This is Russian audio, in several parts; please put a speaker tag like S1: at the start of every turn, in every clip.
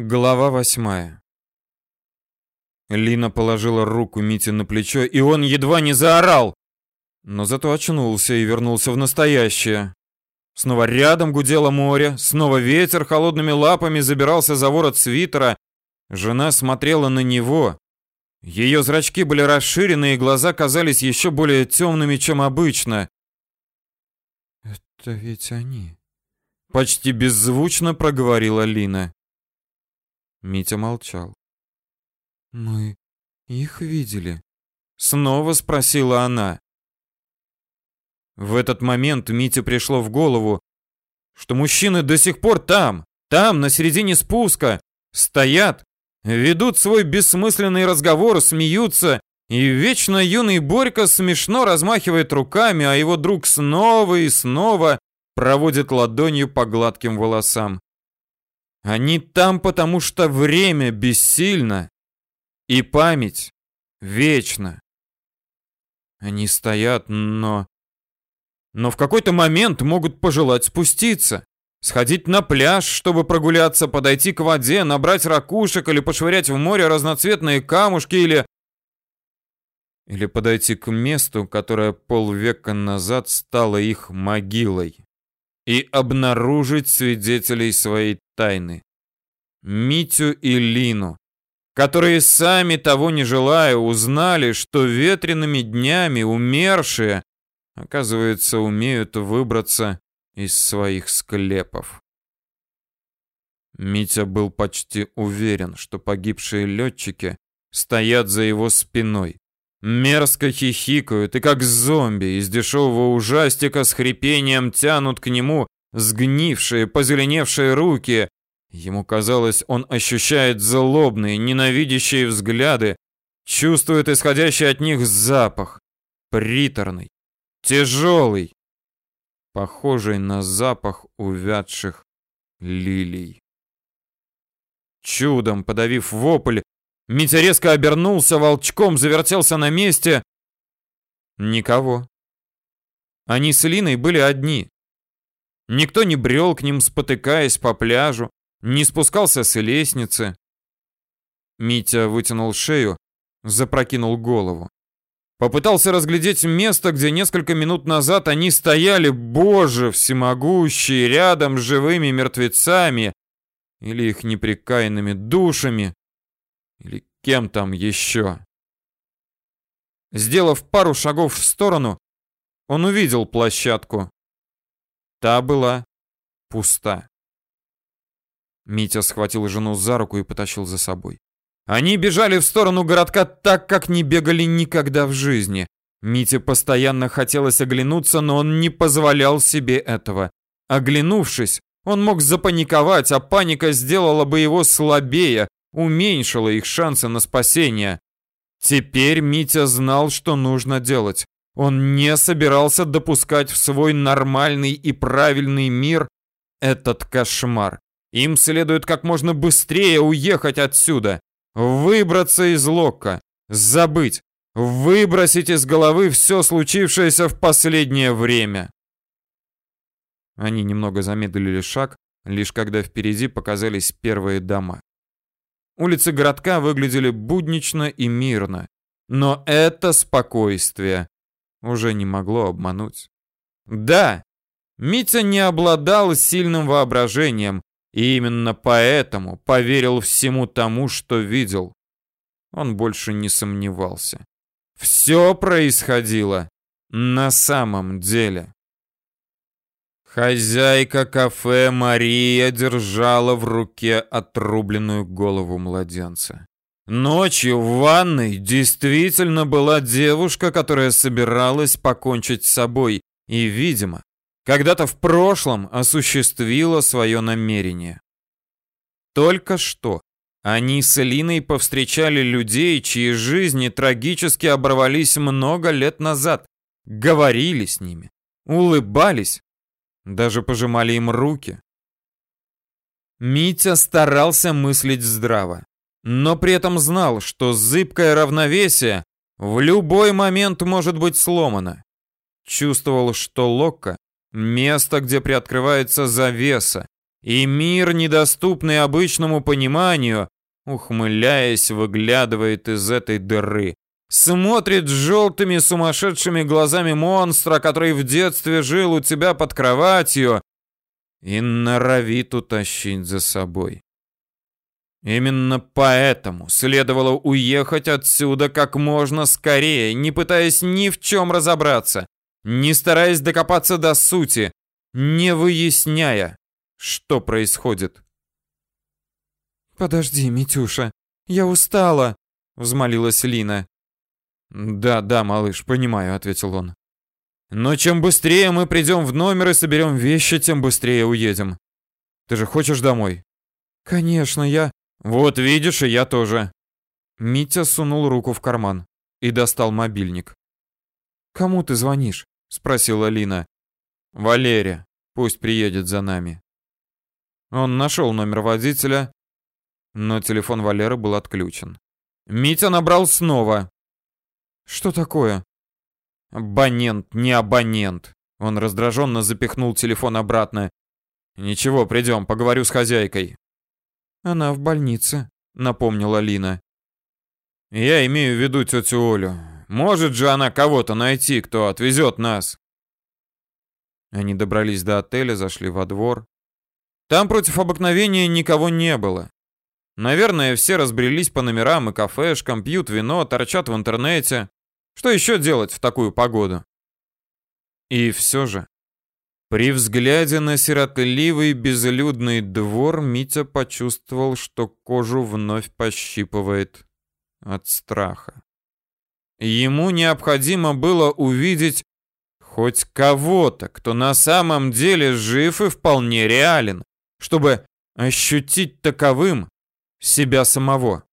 S1: Глава восьмая. Лина положила руку Мите на плечо, и он едва не заорал. Но зато очнулся и вернулся в настоящее. Снова рядом гудело море, снова ветер холодными лапами забирался за ворот свитера. Жена смотрела на него. Ее зрачки были расширены, и глаза казались еще более темными, чем обычно.
S2: «Это ведь они», —
S1: почти беззвучно проговорила Лина.
S2: Митя молчал. «Мы их видели?»
S1: Снова спросила она. В этот момент Мите пришло в голову, что мужчины до сих пор там, там, на середине спуска, стоят, ведут свой бессмысленный разговор, смеются, и вечно юный Борька смешно размахивает руками, а его друг снова и снова проводит ладонью по гладким волосам. Они там, потому что время бессильно, и память вечна. Они стоят, но... Но в какой-то момент могут пожелать спуститься. Сходить на пляж, чтобы прогуляться, подойти к воде, набрать ракушек или пошвырять в море разноцветные камушки или... Или подойти к месту, которое полвека назад стало их могилой. И обнаружить свидетелей своей тайны. Митю и Лину, которые сами того не желая узнали, что ветреными днями умершие, оказывается, умеют выбраться из своих склепов. Митя был почти уверен, что погибшие летчики стоят за его спиной, мерзко хихикают и как зомби из дешевого ужастика с хрипением тянут к нему сгнившие, позеленевшие руки. Ему казалось, он ощущает злобные, ненавидящие взгляды, чувствует исходящий от них запах, приторный, тяжелый, похожий на запах увядших лилий. Чудом подавив вопль, Митя резко обернулся, волчком завертелся на месте. Никого. Они с Линой были одни. Никто не брел к ним, спотыкаясь по пляжу, не спускался с лестницы. Митя вытянул шею, запрокинул голову. Попытался разглядеть место, где несколько минут назад они стояли, боже, всемогущие, рядом с живыми мертвецами, или их непрекаянными душами, или кем там еще. Сделав пару шагов в сторону, он увидел площадку. Та была пуста. Митя схватил жену за руку и потащил за собой. Они бежали в сторону городка так, как не бегали никогда в жизни. Мите постоянно хотелось оглянуться, но он не позволял себе этого. Оглянувшись, он мог запаниковать, а паника сделала бы его слабее, уменьшила их шансы на спасение. Теперь Митя знал, что нужно делать. Он не собирался допускать в свой нормальный и правильный мир этот кошмар. Им следует как можно быстрее уехать отсюда, выбраться из Локка, забыть, выбросить из головы все случившееся в последнее время. Они немного замедлили шаг, лишь когда впереди показались первые дома. Улицы городка выглядели буднично и мирно, но это спокойствие уже не могло обмануть. Да, Митя не обладал сильным воображением, и именно поэтому поверил всему тому, что видел. Он больше не сомневался. Все происходило на самом деле. Хозяйка кафе Мария держала в руке отрубленную голову младенца. Ночью в ванной действительно была девушка, которая собиралась покончить с собой и, видимо, когда-то в прошлом осуществила свое намерение. Только что они с Элиной повстречали людей, чьи жизни трагически оборвались много лет назад, говорили с ними, улыбались, даже пожимали им руки. Митя старался мыслить здраво, но при этом знал, что зыбкое равновесие в любой момент может быть сломано. Чувствовал, что Локко Место, где приоткрывается завеса, и мир, недоступный обычному пониманию, ухмыляясь, выглядывает из этой дыры. Смотрит желтыми сумасшедшими глазами монстра, который в детстве жил у тебя под кроватью, и норовит утащить за собой. Именно поэтому следовало уехать отсюда как можно скорее, не пытаясь ни в чем разобраться, не стараясь докопаться до сути, не выясняя, что происходит.
S2: «Подожди, Митюша, я устала», — взмолилась Лина.
S1: «Да, да, малыш, понимаю», — ответил он. «Но чем быстрее мы придем в номер и соберем вещи, тем быстрее уедем. Ты же хочешь домой?»
S2: «Конечно, я...»
S1: «Вот видишь, и я тоже».
S2: Митя сунул руку в карман и достал мобильник. «Кому ты звонишь?» — спросила Лина.
S1: «Валерия. Пусть приедет за нами». Он нашел номер водителя, но телефон Валеры был отключен. Митя набрал снова.
S2: «Что такое?»
S1: «Абонент, не абонент». Он раздраженно запихнул телефон обратно. «Ничего, придем, поговорю с хозяйкой».
S2: «Она в больнице», — напомнила Лина.
S1: «Я имею в виду тетю Олю. Может же она кого-то найти, кто отвезет нас?»
S2: Они добрались до отеля, зашли во двор.
S1: Там против обыкновения никого не было. Наверное, все разбрелись по номерам и кафешкам, пьют вино, торчат в интернете. Что еще делать в такую погоду? И все же, при взгляде на сиротливый безлюдный двор, Митя почувствовал, что кожу вновь пощипывает от страха. Ему необходимо было увидеть хоть кого-то, кто на самом деле жив и вполне реален, чтобы ощутить таковым себя самого.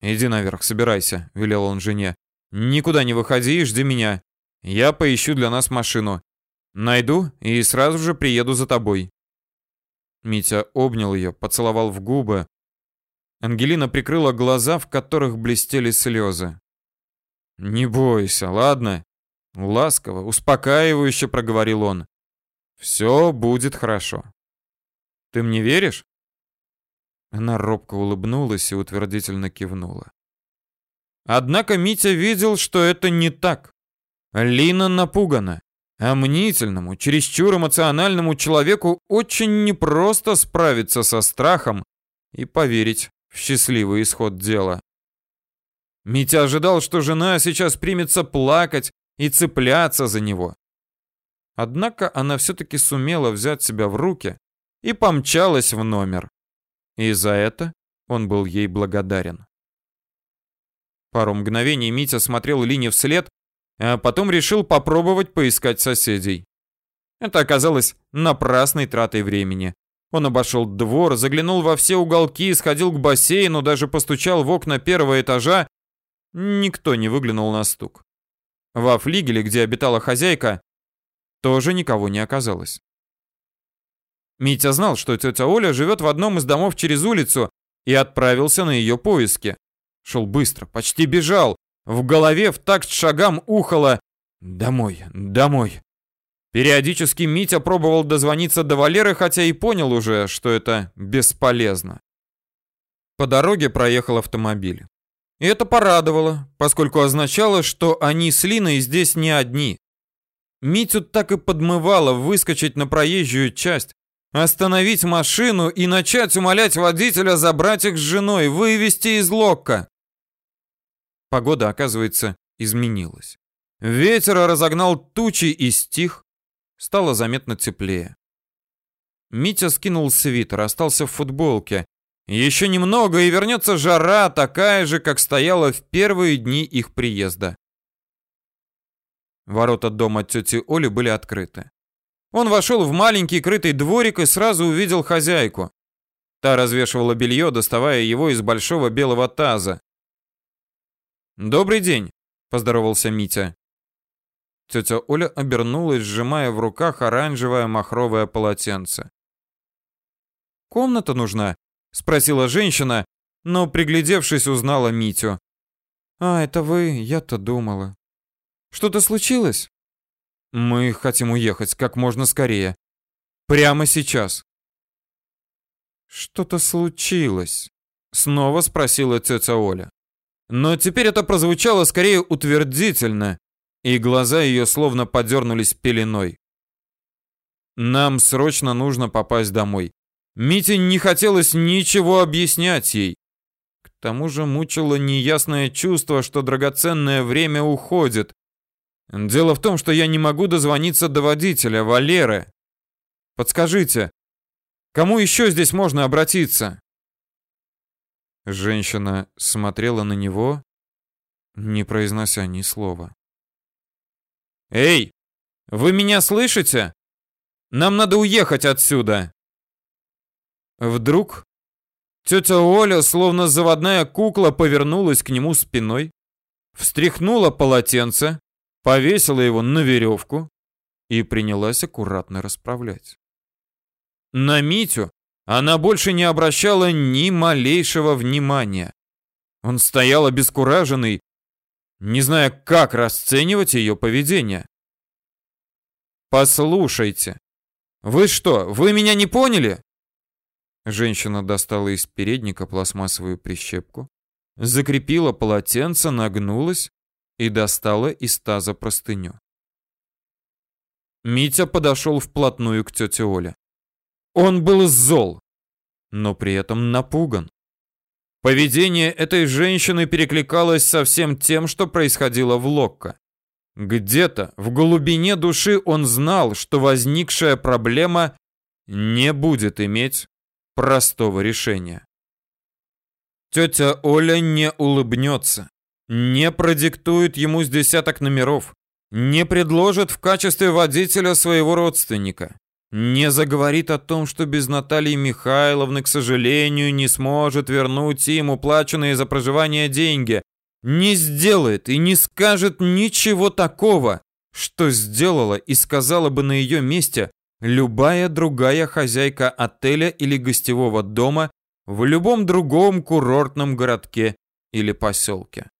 S1: «Иди наверх, собирайся», — велел он жене. «Никуда не выходи и жди меня. Я поищу для нас машину. Найду и сразу же приеду за тобой». Митя обнял ее, поцеловал в губы. Ангелина прикрыла глаза, в которых блестели слезы. «Не бойся, ладно?» Ласково, успокаивающе проговорил он. «Все будет хорошо». «Ты мне веришь?»
S2: Она робко улыбнулась и утвердительно кивнула.
S1: Однако Митя видел, что это не так. Лина напугана. А мнительному, чересчур эмоциональному человеку очень непросто справиться со страхом и поверить в счастливый исход дела. Митя ожидал, что жена сейчас примется плакать и цепляться за него. Однако она все-таки сумела взять себя в руки и помчалась в номер. И за это он был ей благодарен. Пару мгновений Митя смотрел Лине вслед, а потом решил попробовать поискать соседей. Это оказалось напрасной тратой времени. Он обошел двор, заглянул во все уголки, сходил к бассейну, даже постучал в окна первого этажа. Никто не выглянул на стук. Во флигеле, где обитала хозяйка, тоже никого не оказалось. Митя знал, что тетя Оля живет в одном из домов через улицу и отправился на ее поиски. Шел быстро, почти бежал. В голове в такт шагам ухало «Домой, домой». Периодически Митя пробовал дозвониться до Валеры, хотя и понял уже, что это бесполезно. По дороге проехал автомобиль. И это порадовало, поскольку означало, что они с Линой здесь не одни. Митю так и подмывало выскочить на проезжую часть, Остановить машину и начать умолять водителя забрать их с женой, вывести из локка. Погода, оказывается, изменилась. Ветер разогнал тучи и стих. Стало заметно теплее. Митя скинул свитер, остался в футболке. Еще немного, и вернется жара, такая же, как стояла в первые дни их приезда. Ворота дома тети Оли были открыты. Он вошел в маленький крытый дворик и сразу увидел хозяйку. Та развешивала белье, доставая его из большого белого таза. «Добрый день», — поздоровался Митя. Тетя Оля обернулась, сжимая в руках оранжевое махровое полотенце. «Комната нужна?» — спросила женщина, но, приглядевшись, узнала Митю.
S2: «А, это вы, я-то думала».
S1: «Что-то случилось?»
S2: Мы хотим уехать как можно скорее.
S1: Прямо сейчас. Что-то случилось? Снова спросила тетя Оля. Но теперь это прозвучало скорее утвердительно, и глаза ее словно подернулись пеленой. Нам срочно нужно попасть домой. Мите не хотелось ничего объяснять ей. К тому же мучило неясное чувство, что драгоценное время уходит. Дело в том, что я не могу дозвониться до водителя, Валеры. Подскажите, кому еще здесь можно обратиться? Женщина смотрела на него, не произнося ни слова. «Эй, вы меня слышите? Нам надо уехать отсюда!» Вдруг тетя Оля, словно заводная кукла, повернулась к нему спиной, встряхнула полотенце, повесила его на веревку и принялась аккуратно расправлять. На Митю она больше не обращала ни малейшего внимания. Он стоял обескураженный, не зная, как расценивать ее поведение. «Послушайте, вы что, вы меня не поняли?» Женщина достала из передника пластмассовую прищепку, закрепила полотенце, нагнулась и достала из таза простыню. Митя подошел вплотную к тете Оле. Он был зол, но при этом напуган. Поведение этой женщины перекликалось со всем тем, что происходило в Локко. Где-то в глубине души он знал, что возникшая проблема не будет иметь простого решения. Тетя Оля не улыбнется, не продиктует ему с десяток номеров, не предложит в качестве водителя своего родственника не заговорит о том, что без Натальи Михайловны, к сожалению, не сможет вернуть им уплаченные за проживание деньги, не сделает и не скажет ничего такого, что сделала и сказала бы на ее месте любая другая хозяйка отеля или гостевого дома в любом другом курортном городке или поселке.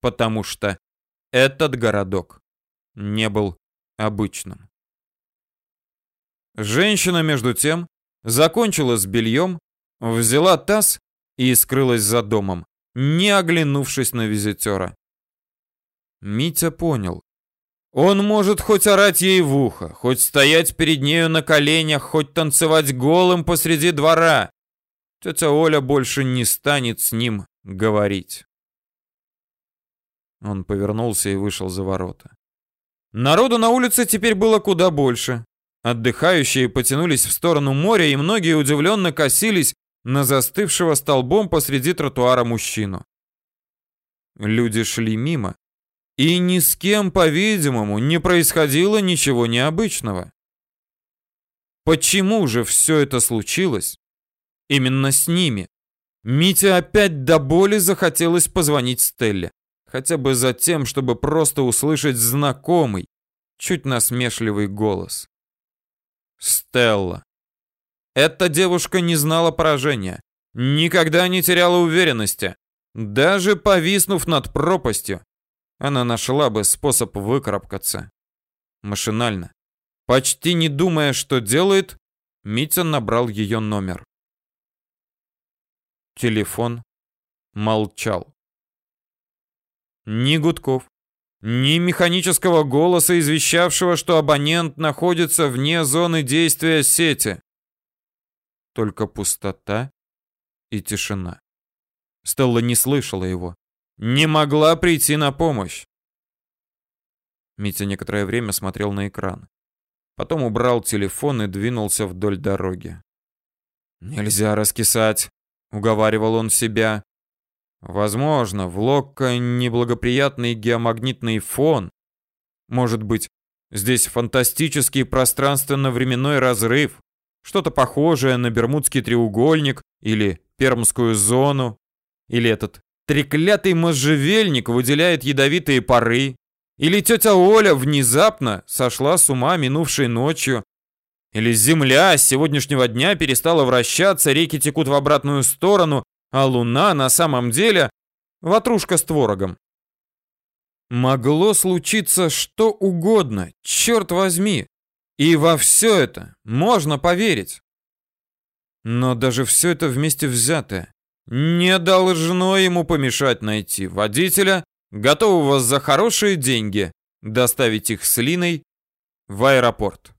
S1: Потому что этот городок не был обычным. Женщина, между тем, закончила с бельем, взяла таз и скрылась за домом, не оглянувшись на визитера. Митя понял. Он может хоть орать ей в ухо, хоть стоять перед нею на коленях, хоть танцевать голым посреди двора. Тетя Оля больше не станет с ним говорить. Он повернулся и вышел за ворота. Народу на улице теперь было куда больше. Отдыхающие потянулись в сторону моря, и многие удивленно косились на застывшего столбом посреди тротуара мужчину. Люди шли мимо, и ни с кем, по-видимому, не происходило ничего необычного. Почему же все это случилось? Именно с ними. Мите опять до боли захотелось позвонить Стелле. Хотя бы за тем, чтобы просто услышать знакомый, чуть насмешливый голос. Стелла. Эта девушка не знала поражения, никогда не теряла уверенности. Даже повиснув над пропастью, она нашла бы способ выкарабкаться. Машинально, почти не думая, что делает, Митя набрал ее номер. Телефон молчал. Ни гудков, ни механического голоса, извещавшего, что абонент находится вне зоны действия сети. Только пустота и тишина. Стелла не слышала его, не могла прийти на помощь. Митя некоторое время смотрел на экран. Потом убрал телефон и двинулся вдоль дороги. «Нельзя раскисать», — уговаривал он себя. Возможно, в Локко неблагоприятный геомагнитный фон. Может быть, здесь фантастический пространственно-временной разрыв, что-то похожее на Бермудский треугольник или Пермскую зону, или этот треклятый можжевельник выделяет ядовитые пары, или тетя Оля внезапно сошла с ума минувшей ночью, или Земля с сегодняшнего дня перестала вращаться, реки текут в обратную сторону, а луна на самом деле ватрушка с творогом. Могло случиться что угодно, черт возьми. И во все это можно поверить. Но даже все это вместе взятое не должно ему помешать найти водителя, готового за хорошие деньги доставить их с Линой в аэропорт.